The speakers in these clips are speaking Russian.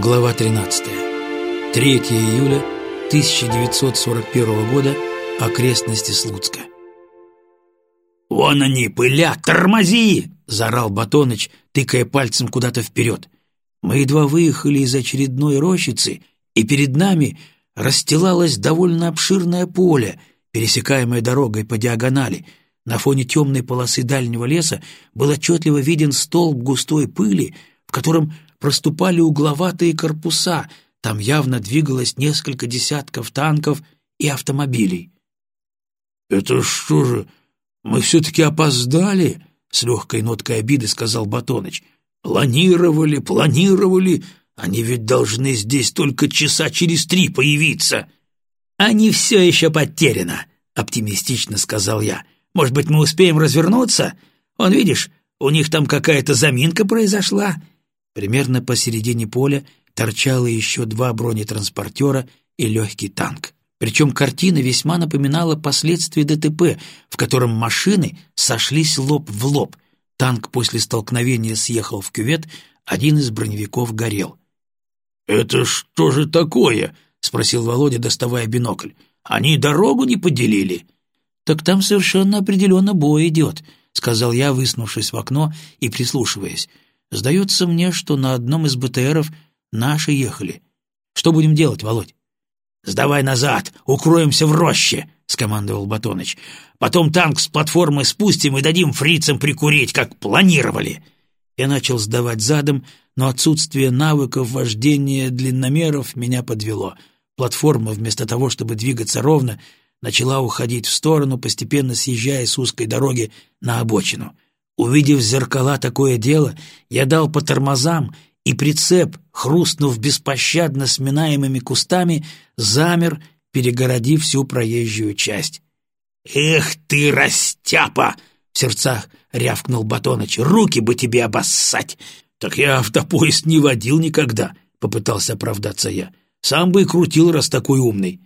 Глава 13. 3 июля 1941 года. Окрестности Слуцка. «Вон они, пылят! Тормози!» — заорал Батоныч, тыкая пальцем куда-то вперед. Мы едва выехали из очередной рощицы, и перед нами расстилалось довольно обширное поле, пересекаемое дорогой по диагонали. На фоне темной полосы дальнего леса был отчетливо виден столб густой пыли, в котором проступали угловатые корпуса, там явно двигалось несколько десятков танков и автомобилей. «Это что же, мы все-таки опоздали?» — с легкой ноткой обиды сказал Батоныч. «Планировали, планировали, они ведь должны здесь только часа через три появиться». «Они все еще потеряно», — оптимистично сказал я. «Может быть, мы успеем развернуться? Он, видишь, у них там какая-то заминка произошла». Примерно посередине поля торчало еще два бронетранспортера и легкий танк. Причем картина весьма напоминала последствия ДТП, в котором машины сошлись лоб в лоб. Танк после столкновения съехал в кювет, один из броневиков горел. «Это что же такое?» — спросил Володя, доставая бинокль. «Они дорогу не поделили?» «Так там совершенно определенно бой идет», — сказал я, высунувшись в окно и прислушиваясь. «Сдается мне, что на одном из БТРов наши ехали. Что будем делать, Володь?» «Сдавай назад, укроемся в роще», — скомандовал Батоныч. «Потом танк с платформы спустим и дадим фрицам прикурить, как планировали». Я начал сдавать задом, но отсутствие навыков вождения длинномеров меня подвело. Платформа, вместо того, чтобы двигаться ровно, начала уходить в сторону, постепенно съезжая с узкой дороги на обочину. Увидев в зеркала такое дело, я дал по тормозам и прицеп, хрустнув беспощадно сминаемыми кустами, замер, перегородив всю проезжую часть. «Эх ты, растяпа!» — в сердцах рявкнул Батоныч. «Руки бы тебе обоссать!» «Так я автопоезд не водил никогда», — попытался оправдаться я. «Сам бы и крутил, раз такой умный».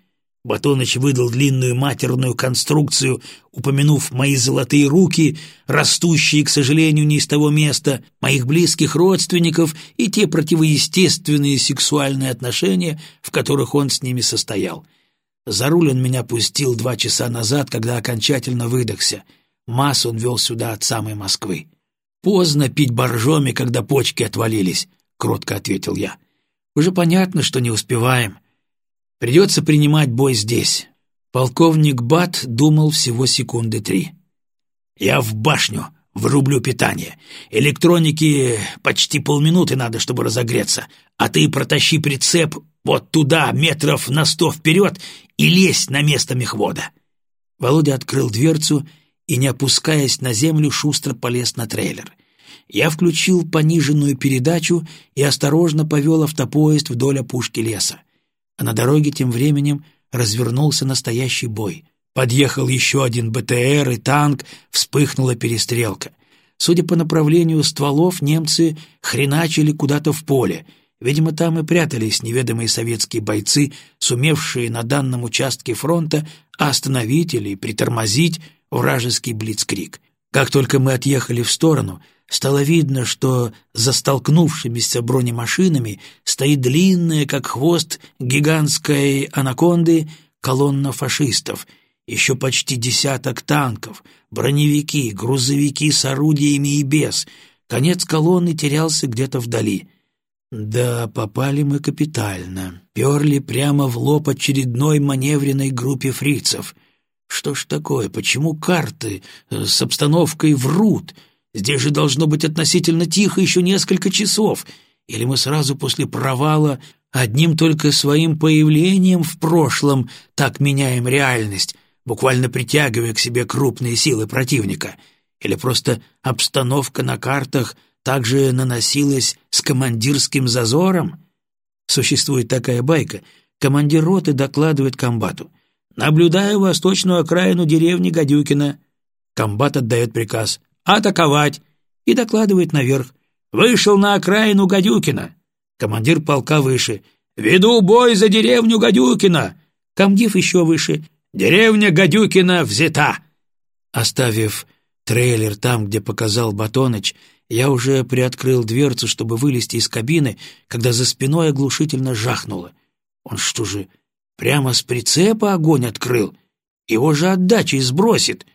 Батоныч выдал длинную матерную конструкцию, упомянув мои золотые руки, растущие, к сожалению, не из того места, моих близких родственников и те противоестественные сексуальные отношения, в которых он с ними состоял. За руль он меня пустил два часа назад, когда окончательно выдохся. Масс он вел сюда от самой Москвы. «Поздно пить боржоми, когда почки отвалились», — кротко ответил я. «Уже понятно, что не успеваем». Придется принимать бой здесь. Полковник Бат думал всего секунды три. «Я в башню, врублю питание. Электроники почти полминуты надо, чтобы разогреться. А ты протащи прицеп вот туда, метров на сто вперед, и лезь на место мехвода». Володя открыл дверцу и, не опускаясь на землю, шустро полез на трейлер. Я включил пониженную передачу и осторожно повел автопоезд вдоль опушки леса а на дороге тем временем развернулся настоящий бой. Подъехал еще один БТР и танк, вспыхнула перестрелка. Судя по направлению стволов, немцы хреначили куда-то в поле. Видимо, там и прятались неведомые советские бойцы, сумевшие на данном участке фронта остановить или притормозить вражеский блицкрик. Как только мы отъехали в сторону, стало видно, что за столкнувшимися бронемашинами стоит длинная, как хвост гигантской анаконды, колонна фашистов, еще почти десяток танков, броневики, грузовики с орудиями и без. Конец колонны терялся где-то вдали. Да, попали мы капитально. Перли прямо в лоб очередной маневренной группе фрицев. Что ж такое, почему карты э, с обстановкой врут — Здесь же должно быть относительно тихо еще несколько часов. Или мы сразу после провала одним только своим появлением в прошлом так меняем реальность, буквально притягивая к себе крупные силы противника. Или просто обстановка на картах также наносилась с командирским зазором? Существует такая байка. Командир роты докладывает комбату. «Наблюдаю восточную окраину деревни Гадюкина». Комбат отдает приказ — атаковать!» и докладывает наверх. «Вышел на окраину Гадюкина!» Командир полка выше. «Веду бой за деревню Гадюкина!» Комдив еще выше. «Деревня Гадюкина взята!» Оставив трейлер там, где показал Батоныч, Я уже приоткрыл дверцу, чтобы вылезти из кабины, когда за спиной оглушительно жахнуло. Он что же, прямо с прицепа огонь открыл? Его же отдачей сбросит.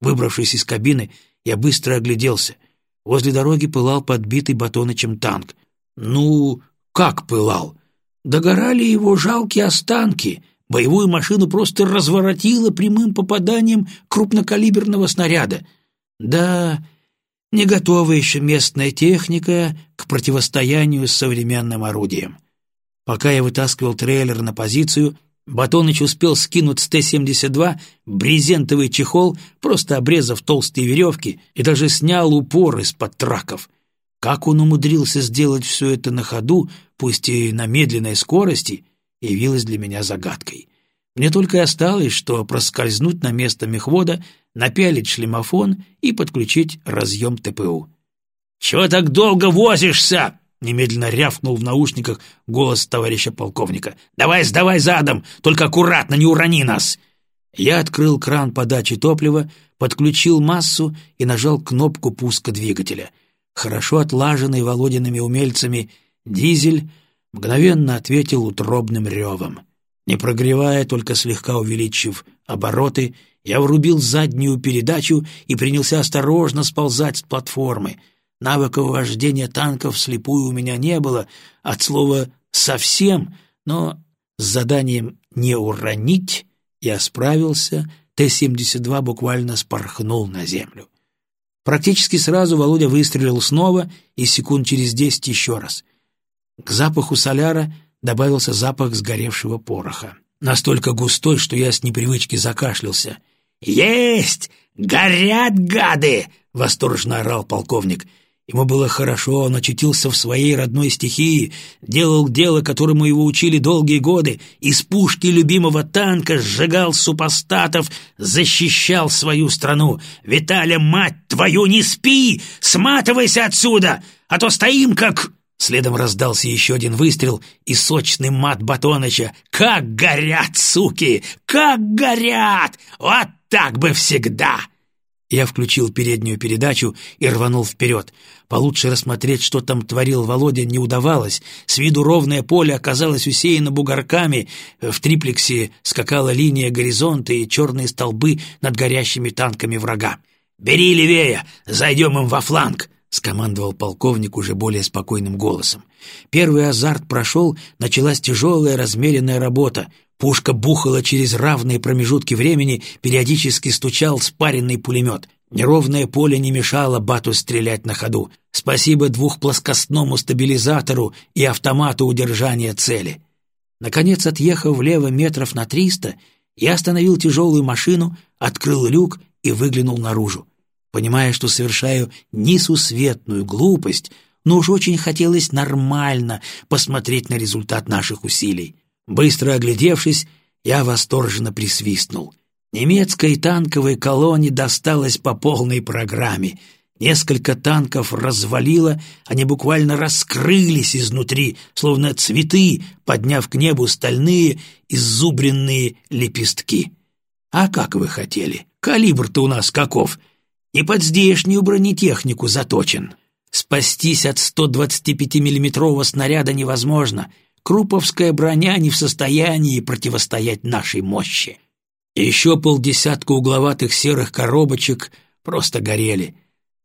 Выбравшись из кабины, я быстро огляделся. Возле дороги пылал подбитый батонычем танк. Ну, как пылал? Догорали его жалкие останки. Боевую машину просто разворотило прямым попаданием крупнокалиберного снаряда. Да, не готова еще местная техника к противостоянию с современным орудием. Пока я вытаскивал трейлер на позицию, Батоныч успел скинуть с Т-72 брезентовый чехол, просто обрезав толстые веревки, и даже снял упор из-под траков. Как он умудрился сделать все это на ходу, пусть и на медленной скорости, явилось для меня загадкой. Мне только и осталось, что проскользнуть на место мехвода, напялить шлемофон и подключить разъем ТПУ. «Чего так долго возишься?» Немедленно рявкнул в наушниках голос товарища полковника. «Давай сдавай задом, только аккуратно, не урони нас!» Я открыл кран подачи топлива, подключил массу и нажал кнопку пуска двигателя. Хорошо отлаженный Володиными умельцами дизель мгновенно ответил утробным ревом. Не прогревая, только слегка увеличив обороты, я врубил заднюю передачу и принялся осторожно сползать с платформы — Навыков вождения танков слепую у меня не было, от слова «совсем», но с заданием «не уронить» я справился, Т-72 буквально спорхнул на землю. Практически сразу Володя выстрелил снова и секунд через десять еще раз. К запаху соляра добавился запах сгоревшего пороха. Настолько густой, что я с непривычки закашлялся. «Есть! Горят гады!» — восторженно орал полковник — Ему было хорошо, он очутился в своей родной стихии, делал дело, которому его учили долгие годы, из пушки любимого танка сжигал супостатов, защищал свою страну. «Виталя, мать твою, не спи! Сматывайся отсюда, а то стоим как...» Следом раздался еще один выстрел и сочный мат Батоныча. «Как горят, суки! Как горят! Вот так бы всегда!» Я включил переднюю передачу и рванул вперед. Получше рассмотреть, что там творил Володя, не удавалось. С виду ровное поле оказалось усеяно бугорками. В триплексе скакала линия горизонта и черные столбы над горящими танками врага. «Бери левее! Зайдем им во фланг!» — скомандовал полковник уже более спокойным голосом. Первый азарт прошел, началась тяжелая размеренная работа. Пушка бухала через равные промежутки времени, периодически стучал спаренный пулемет. Неровное поле не мешало Бату стрелять на ходу. Спасибо двухплоскостному стабилизатору и автомату удержания цели. Наконец, отъехав влево метров на триста, я остановил тяжелую машину, открыл люк и выглянул наружу. Понимая, что совершаю несусветную глупость, но уж очень хотелось нормально посмотреть на результат наших усилий. Быстро оглядевшись, я восторженно присвистнул. Немецкой танковой колонне досталось по полной программе. Несколько танков развалило, они буквально раскрылись изнутри, словно цветы, подняв к небу стальные иззубренные лепестки. А как вы хотели? Калибр-то у нас каков? И под здешнюю бронетехнику заточен. Спастись от 125-миллиметрового снаряда невозможно — Круповская броня не в состоянии противостоять нашей мощи. Еще полдесятка угловатых серых коробочек просто горели.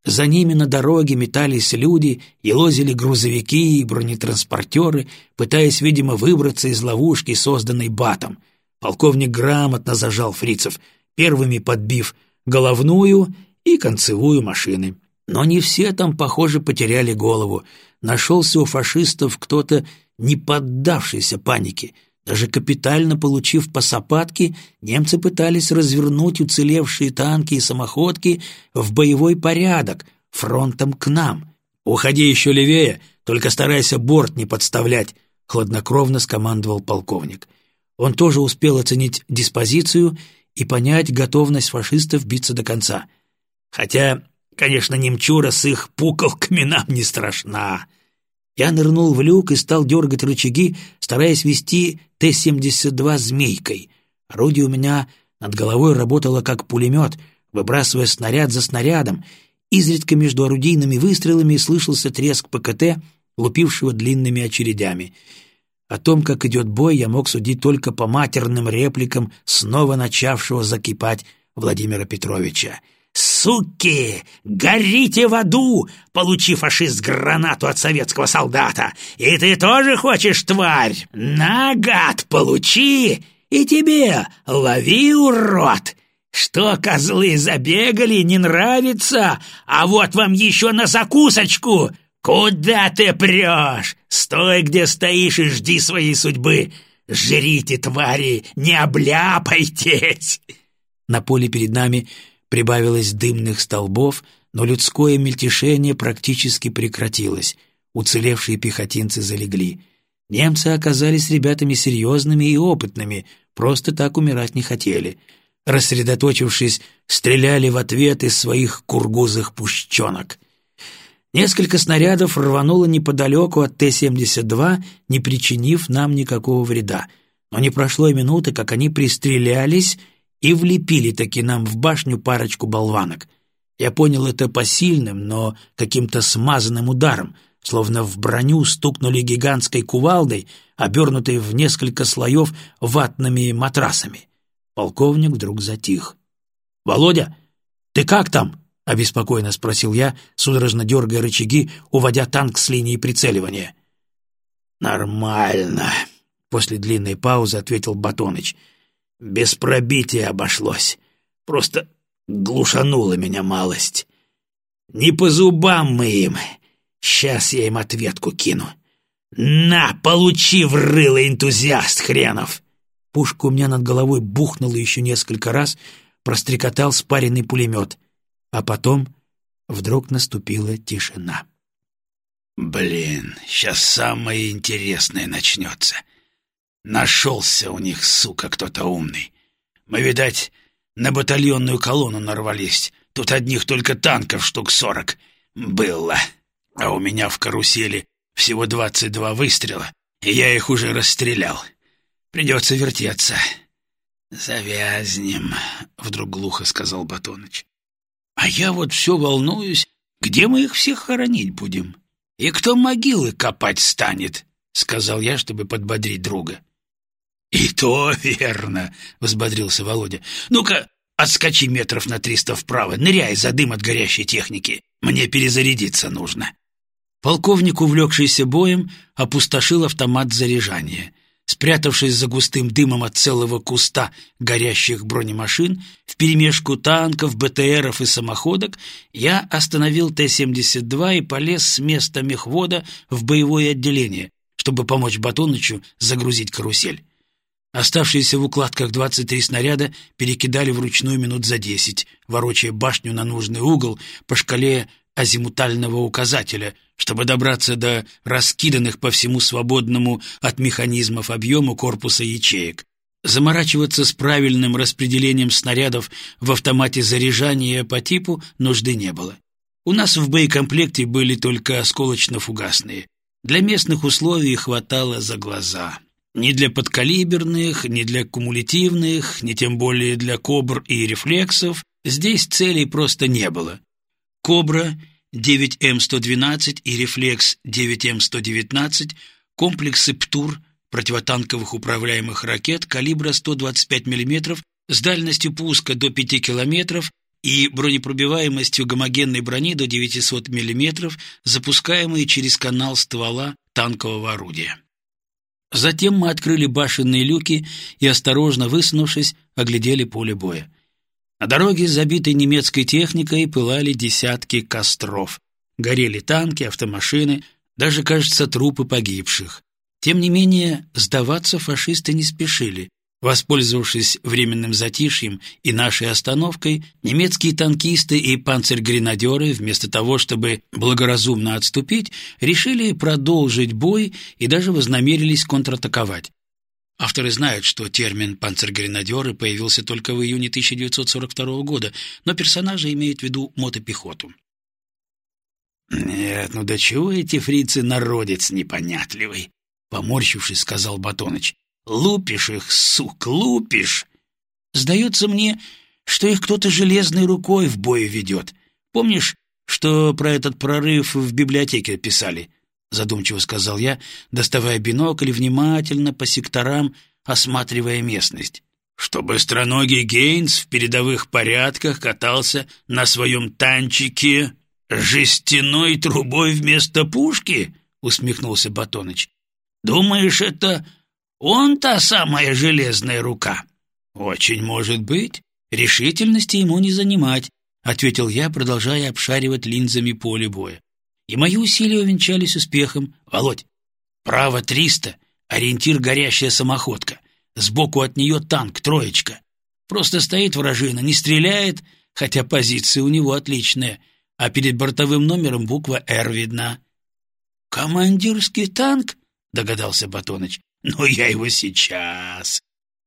За ними на дороге метались люди и лозили грузовики и бронетранспортеры, пытаясь, видимо, выбраться из ловушки, созданной батом. Полковник грамотно зажал фрицев, первыми подбив головную и концевую машины. Но не все там, похоже, потеряли голову. Нашелся у фашистов кто-то не поддавшийся панике. Даже капитально получив по сапатке, немцы пытались развернуть уцелевшие танки и самоходки в боевой порядок, фронтом к нам. «Уходи еще левее, только старайся борт не подставлять», — хладнокровно скомандовал полковник. Он тоже успел оценить диспозицию и понять готовность фашистов биться до конца. Хотя, конечно, немчура с их пуколками нам не страшна. Я нырнул в люк и стал дергать рычаги, стараясь вести Т-72 змейкой. Орудие у меня над головой работало как пулемет, выбрасывая снаряд за снарядом, Изредка между орудийными выстрелами слышался треск ПКТ, лупившего длинными очередями. О том, как идет бой, я мог судить только по матерным репликам снова начавшего закипать Владимира Петровича. «Суки! Горите в аду!» — получи фашист гранату от советского солдата. «И ты тоже хочешь, тварь? На, гад, получи! И тебе лови, урод!» «Что, козлы, забегали, не нравится? А вот вам еще на закусочку! Куда ты прешь? Стой, где стоишь, и жди своей судьбы! Жрите, твари, не обляпайтесь!» На поле перед нами прибавилось дымных столбов, но людское мельтешение практически прекратилось. Уцелевшие пехотинцы залегли. Немцы оказались ребятами серьезными и опытными, просто так умирать не хотели — рассредоточившись, стреляли в ответ из своих кургузых пущенок. Несколько снарядов рвануло неподалеку от Т-72, не причинив нам никакого вреда. Но не прошло и минуты, как они пристрелялись и влепили таки нам в башню парочку болванок. Я понял это по сильным, но каким-то смазанным ударом, словно в броню стукнули гигантской кувалдой, обернутой в несколько слоев ватными матрасами. Полковник вдруг затих. «Володя, ты как там?» — обеспокоенно спросил я, судорожно дергая рычаги, уводя танк с линии прицеливания. «Нормально», — после длинной паузы ответил Батоныч. «Без пробития обошлось. Просто глушанула меня малость. Не по зубам мы им. Сейчас я им ответку кину. На, получи в рыло, энтузиаст хренов!» Пушка у меня над головой бухнула еще несколько раз, прострекотал спаренный пулемет. А потом вдруг наступила тишина. «Блин, сейчас самое интересное начнется. Нашелся у них, сука, кто-то умный. Мы, видать, на батальонную колонну нарвались. Тут одних только танков штук сорок было. А у меня в карусели всего двадцать два выстрела, и я их уже расстрелял. Придется вертеться. «Завязнем», — вдруг глухо сказал Батоныч. «А я вот все волнуюсь, где мы их всех хоронить будем? И кто могилы копать станет?» — сказал я, чтобы подбодрить друга. «И то верно», — взбодрился Володя. «Ну-ка, отскочи метров на триста вправо, ныряй за дым от горящей техники. Мне перезарядиться нужно». Полковник, увлекшийся боем, опустошил автомат заряжания — Спрятавшись за густым дымом от целого куста горящих бронемашин, вперемешку танков, БТРов и самоходок, я остановил Т-72 и полез с места мехвода в боевое отделение, чтобы помочь Батонычу загрузить карусель. Оставшиеся в укладках 23 снаряда перекидали вручную минут за 10, ворочая башню на нужный угол по шкале азимутального указателя, чтобы добраться до раскиданных по всему свободному от механизмов объему корпуса ячеек. Заморачиваться с правильным распределением снарядов в автомате заряжания по типу нужды не было. У нас в боекомплекте были только осколочно-фугасные. Для местных условий хватало за глаза. Ни для подкалиберных, ни для кумулятивных, ни тем более для кобр и рефлексов здесь целей просто не было. «Кобра», 9М112 и «Рефлекс» 9М119, комплексы «ПТУР» противотанковых управляемых ракет калибра 125 мм с дальностью пуска до 5 км и бронепробиваемостью гомогенной брони до 900 мм, запускаемые через канал ствола танкового орудия. Затем мы открыли башенные люки и, осторожно высунувшись, оглядели поле боя. На дороге, забитой немецкой техникой, пылали десятки костров. Горели танки, автомашины, даже, кажется, трупы погибших. Тем не менее, сдаваться фашисты не спешили. Воспользовавшись временным затишьем и нашей остановкой, немецкие танкисты и панцергренадеры, вместо того, чтобы благоразумно отступить, решили продолжить бой и даже вознамерились контратаковать. Авторы знают, что термин «панцергренадеры» появился только в июне 1942 года, но персонажи имеют в виду мотопехоту. «Нет, ну до чего эти фрицы народец непонятливый?» — поморщившись, сказал Батоныч. «Лупишь их, сук, лупишь!» «Сдается мне, что их кто-то железной рукой в бой ведет. Помнишь, что про этот прорыв в библиотеке писали», — задумчиво сказал я, доставая бинокль и внимательно по секторам осматривая местность. «Чтобы строногий Гейнс в передовых порядках катался на своем танчике жестяной трубой вместо пушки?» — усмехнулся Батоныч. «Думаешь, это он та самая железная рука?» «Очень может быть. Решительности ему не занимать», — ответил я, продолжая обшаривать линзами поле боя. И мои усилия увенчались успехом. «Володь, право триста, ориентир горящая самоходка. Сбоку от нее танк, троечка. Просто стоит вражина, не стреляет, хотя позиция у него отличная, а перед бортовым номером буква «Р» видна». «Командирский танк?» — догадался Батоныч. «Ну, я его сейчас!»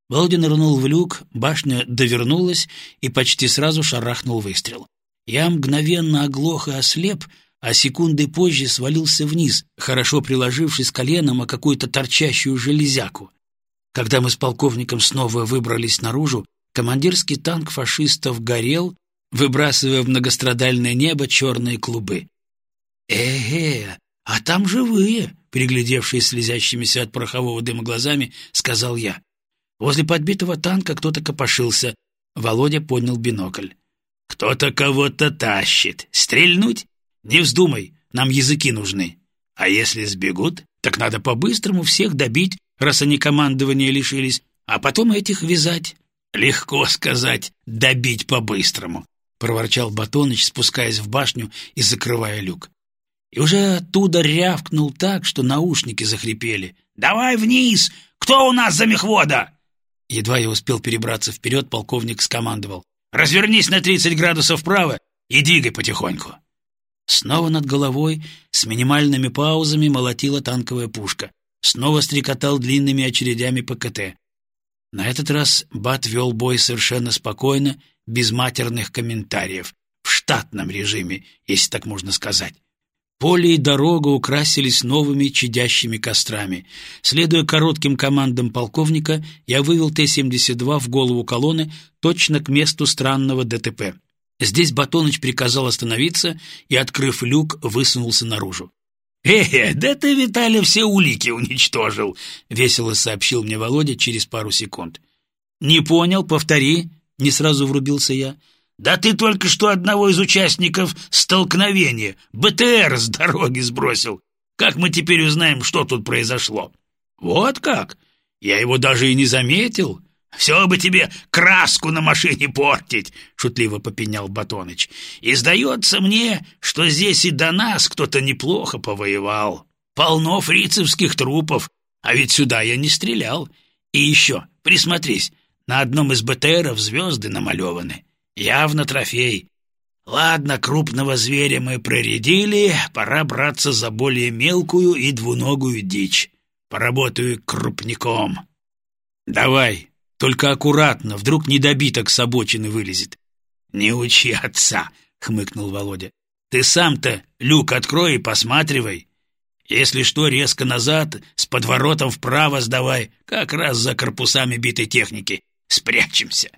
Володя нырнул в люк, башня довернулась и почти сразу шарахнул выстрел. Я мгновенно оглох и ослеп, а секунды позже свалился вниз, хорошо приложившись коленом о какую-то торчащую железяку. Когда мы с полковником снова выбрались наружу, командирский танк фашистов горел, выбрасывая в многострадальное небо черные клубы. «Э-э, а там живые!» — приглядевшись слезящимися от порохового дыма глазами, сказал я. Возле подбитого танка кто-то копошился. Володя поднял бинокль. «Кто-то кого-то тащит. Стрельнуть? Не вздумай, нам языки нужны. А если сбегут, так надо по-быстрому всех добить, раз они командования лишились, а потом этих вязать. Легко сказать «добить по-быстрому», — проворчал Батоныч, спускаясь в башню и закрывая люк. И уже оттуда рявкнул так, что наушники захрипели. «Давай вниз! Кто у нас за мехвода?» Едва я успел перебраться вперед, полковник скомандовал. «Развернись на тридцать градусов вправо и двигай потихоньку». Снова над головой с минимальными паузами молотила танковая пушка. Снова стрекотал длинными очередями ПКТ. На этот раз Бат вел бой совершенно спокойно, без матерных комментариев, в штатном режиме, если так можно сказать. Поле и дорога украсились новыми чадящими кострами. Следуя коротким командам полковника, я вывел Т-72 в голову колонны точно к месту странного ДТП. Здесь Батоныч приказал остановиться и, открыв люк, высунулся наружу. «Э, да ты, Виталий, все улики уничтожил!» — весело сообщил мне Володя через пару секунд. «Не понял, повтори», — не сразу врубился я. «Да ты только что одного из участников столкновения, БТР, с дороги сбросил. Как мы теперь узнаем, что тут произошло?» «Вот как? Я его даже и не заметил. «Все бы тебе краску на машине портить!» — шутливо попенял Батоныч. «И сдается мне, что здесь и до нас кто-то неплохо повоевал. Полно фрицевских трупов, а ведь сюда я не стрелял. И еще, присмотрись, на одном из БТРов звезды намалеваны. Явно трофей. Ладно, крупного зверя мы проредили, пора браться за более мелкую и двуногую дичь. Поработаю крупником». «Давай», только аккуратно, вдруг недобиток с обочины вылезет. — Не учи отца, — хмыкнул Володя. — Ты сам-то люк открой и посматривай. Если что, резко назад, с подворотом вправо сдавай, как раз за корпусами битой техники. Спрячемся.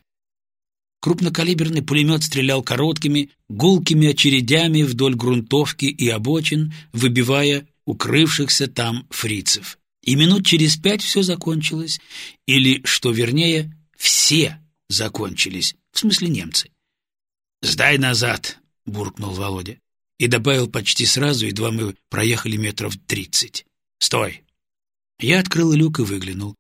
Крупнокалиберный пулемет стрелял короткими, гулкими очередями вдоль грунтовки и обочин, выбивая укрывшихся там фрицев. И минут через пять все закончилось, или, что вернее, все закончились, в смысле немцы. «Сдай назад!» — буркнул Володя. И добавил почти сразу, едва мы проехали метров тридцать. «Стой!» Я открыл люк и выглянул.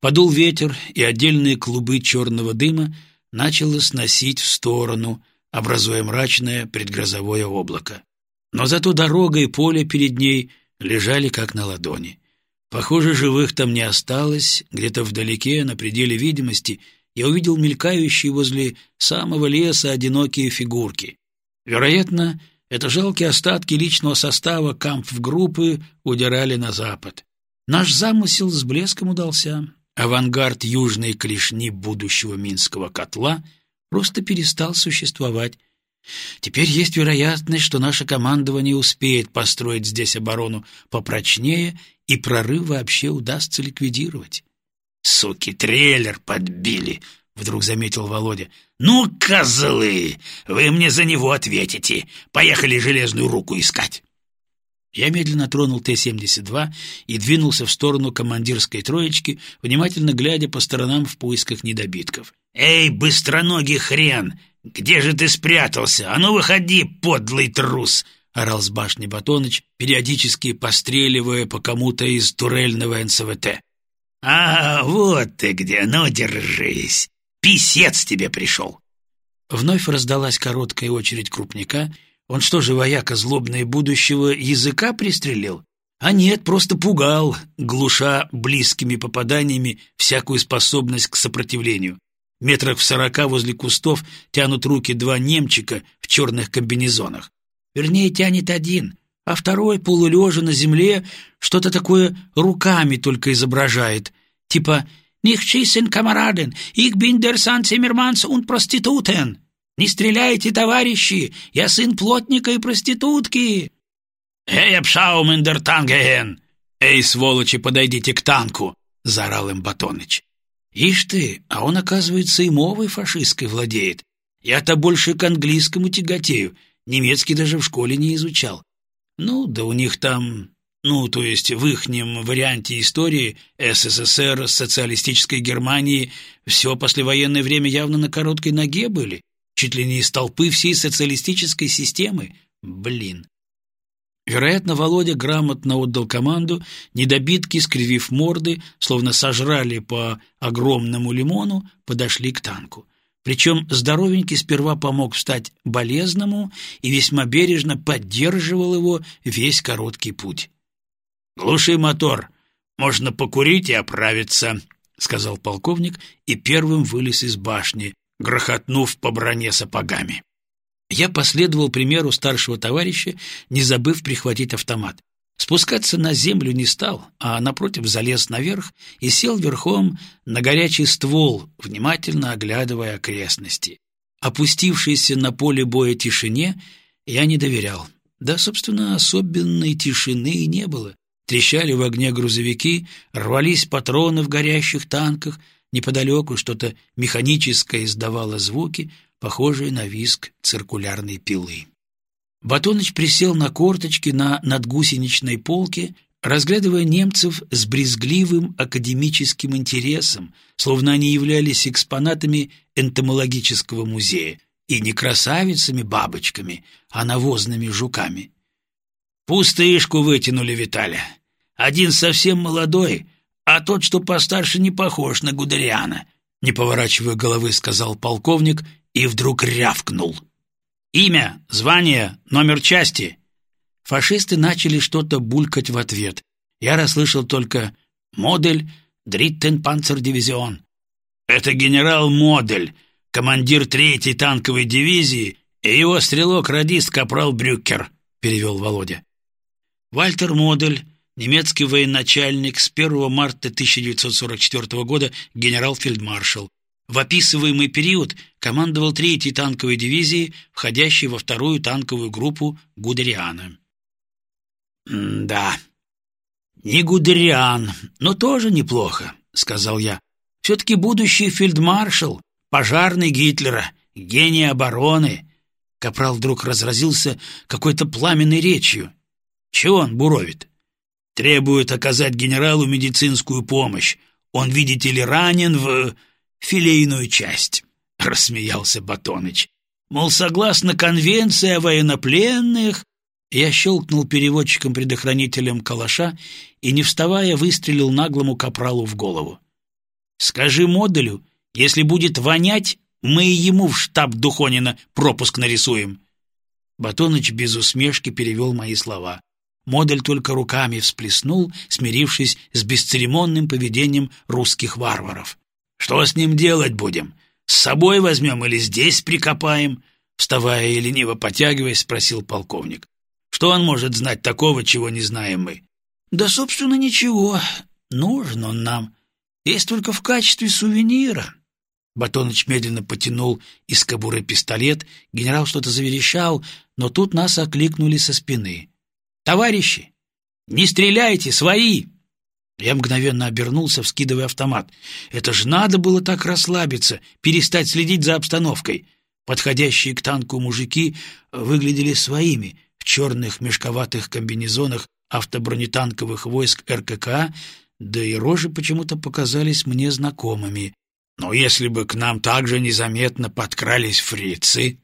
Подул ветер, и отдельные клубы черного дыма начало сносить в сторону, образуя мрачное предгрозовое облако. Но зато дорога и поле перед ней лежали как на ладони. Похоже, живых там не осталось. Где-то вдалеке, на пределе видимости, я увидел мелькающие возле самого леса одинокие фигурки. Вероятно, это жалкие остатки личного состава кампф-группы удирали на запад. Наш замысел с блеском удался. Авангард южной клешни будущего Минского котла просто перестал существовать. Теперь есть вероятность, что наше командование успеет построить здесь оборону попрочнее и прорыв вообще удастся ликвидировать. «Суки, трейлер подбили!» — вдруг заметил Володя. «Ну, козлы! Вы мне за него ответите! Поехали железную руку искать!» Я медленно тронул Т-72 и двинулся в сторону командирской троечки, внимательно глядя по сторонам в поисках недобитков. «Эй, быстроногий хрен! Где же ты спрятался? А ну выходи, подлый трус!» — орал с башни Батоныч, периодически постреливая по кому-то из турельного НСВТ. «А, вот ты где! Ну, держись! Писец тебе пришел!» Вновь раздалась короткая очередь крупника — он что же, вояка злобное будущего, языка пристрелил? А нет, просто пугал, глуша близкими попаданиями всякую способность к сопротивлению. Метрах в сорока возле кустов тянут руки два немчика в черных комбинезонах. Вернее, тянет один, а второй, полулежа на земле, что-то такое руками только изображает, типа «Nicht schießen, Kameraden, ich bin der San Zimmermans und Prostituten». Не стреляйте, товарищи! Я сын плотника и проститутки!» «Эй, Абшаумендертангеген! Эй, сволочи, подойдите к танку!» — заорал им Батоныч. «Ишь ты, а он, оказывается, и мовой фашистской владеет. Я-то больше к английскому тяготею, немецкий даже в школе не изучал. Ну, да у них там, ну, то есть в ихнем варианте истории СССР, социалистической Германии, все послевоенное время явно на короткой ноге были чуть ли не из толпы всей социалистической системы. Блин. Вероятно, Володя грамотно отдал команду, недобитки, скривив морды, словно сожрали по огромному лимону, подошли к танку. Причем здоровенький сперва помог встать болезному и весьма бережно поддерживал его весь короткий путь. «Глуши мотор, можно покурить и оправиться», — сказал полковник и первым вылез из башни, грохотнув по броне сапогами. Я последовал примеру старшего товарища, не забыв прихватить автомат. Спускаться на землю не стал, а напротив залез наверх и сел верхом на горячий ствол, внимательно оглядывая окрестности. Опустившейся на поле боя тишине я не доверял. Да, собственно, особенной тишины и не было. Трещали в огне грузовики, рвались патроны в горящих танках — Неподалеку что-то механическое издавало звуки, похожие на виск циркулярной пилы. Батоныч присел на корточки на надгусеничной полке, разглядывая немцев с брезгливым академическим интересом, словно они являлись экспонатами энтомологического музея, и не красавицами-бабочками, а навозными жуками. «Пустышку вытянули, Виталя. Один совсем молодой, а тот, что постарше, не похож на Гудериана», — не поворачивая головы, сказал полковник и вдруг рявкнул. «Имя, звание, номер части». Фашисты начали что-то булькать в ответ. Я расслышал только «Модель, Дриттен Панцердивизион». «Это генерал Модель, командир третьей танковой дивизии и его стрелок-радист Капрал Брюкер», — перевел Володя. Вальтер Модель немецкий военачальник с 1 марта 1944 года генерал-фельдмаршал. В описываемый период командовал третьей танковой дивизией, входящей во вторую танковую группу Гудериана. «Да, не Гудериан, но тоже неплохо», — сказал я. «Все-таки будущий фельдмаршал, пожарный Гитлера, гений обороны». Капрал вдруг разразился какой-то пламенной речью. «Чего он буровит?» Требует оказать генералу медицинскую помощь. Он, видите ли, ранен в филейную часть», — рассмеялся Батоныч. «Мол, согласно конвенции о военнопленных...» Я щелкнул переводчиком-предохранителем калаша и, не вставая, выстрелил наглому капралу в голову. «Скажи модулю, если будет вонять, мы ему в штаб Духонина пропуск нарисуем». Батоныч без усмешки перевел мои слова. Модель только руками всплеснул, смирившись с бесцеремонным поведением русских варваров. «Что с ним делать будем? С собой возьмем или здесь прикопаем?» Вставая и лениво потягиваясь, спросил полковник. «Что он может знать такого, чего не знаем мы?» «Да, собственно, ничего. Нужен он нам. Есть только в качестве сувенира». Батоныч медленно потянул из кобуры пистолет, генерал что-то заверещал, но тут нас окликнули со спины. «Товарищи, не стреляйте, свои!» Я мгновенно обернулся, вскидывая автомат. Это ж надо было так расслабиться, перестать следить за обстановкой. Подходящие к танку мужики выглядели своими, в черных мешковатых комбинезонах автобронетанковых войск РКК, да и рожи почему-то показались мне знакомыми. Но если бы к нам также незаметно подкрались фрицы,